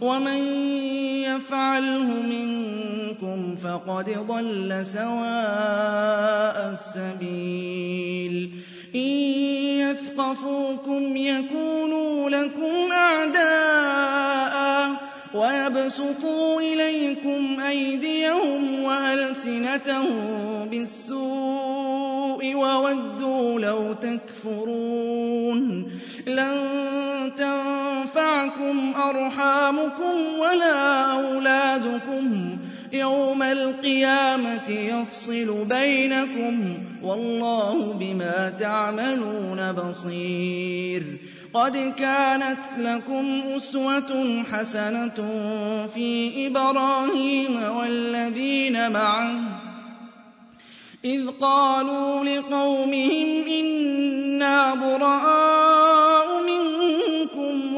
ومن يفعله منكم فقد ضل سواء السبيل إن يثقفوكم يكونوا لكم أعداء ويبسطوا إليكم أيديهم وألسنتهم بالسوء وودوا لو تكفرون لن تنفعكم أرحامكم ولا أولادكم يوم القيامة يفصل بينكم والله بما تعملون بصير قد كانت لكم أسوة حسنة في إبراهيم والذين معه إذ قالوا لقومهم إنا منكم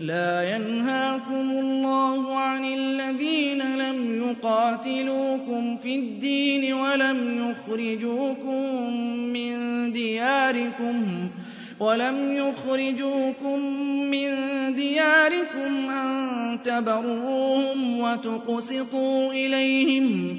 لا ينهاكم الله عن الذين لم يقاتلوكم في الدين ولم يخرجوكم من دياركم ولم يخرجوكم من دياركم أن تبروهم وتقسطوا إليهم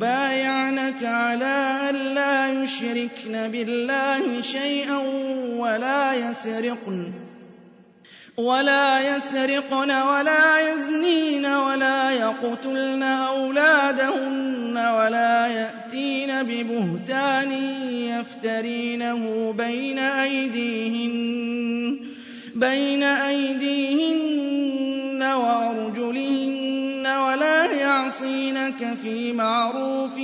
يُبَايِعْنَكَ عَلَىٰ أَن لَّا يُشْرِكْنَ بِاللَّهِ شَيْئًا وَلَا يَسْرِقْنَ وَلَا يَزْنِينَ وَلَا يَقْتُلْنَ أَوْلَادَهُنَّ وَلَا يَأْتِينَ بِبُهْتَانٍ يَفْتَرِينَهُ بَيْنَ أَيْدِيهِنَّ وَأَرْجُلِهِنَّ. يَعْصِينَكَ فِي مَعْرُوفٍ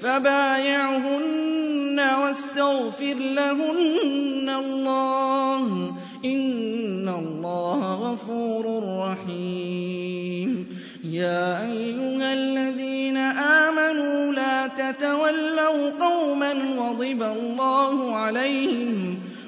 فَبَايِعْهُنَّ وَاسْتَغْفِرْ لَهُنَّ اللَّهَ ۖ. إِنَّ اللَّهَ غَفُورٌ رَّحِيمٌ. يَا أَيُّهَا الَّذِينَ آمَنُوا لَا تَتَوَلَّوْا قَوْمًا غَضِبَ اللَّهُ عَلَيْهِمْ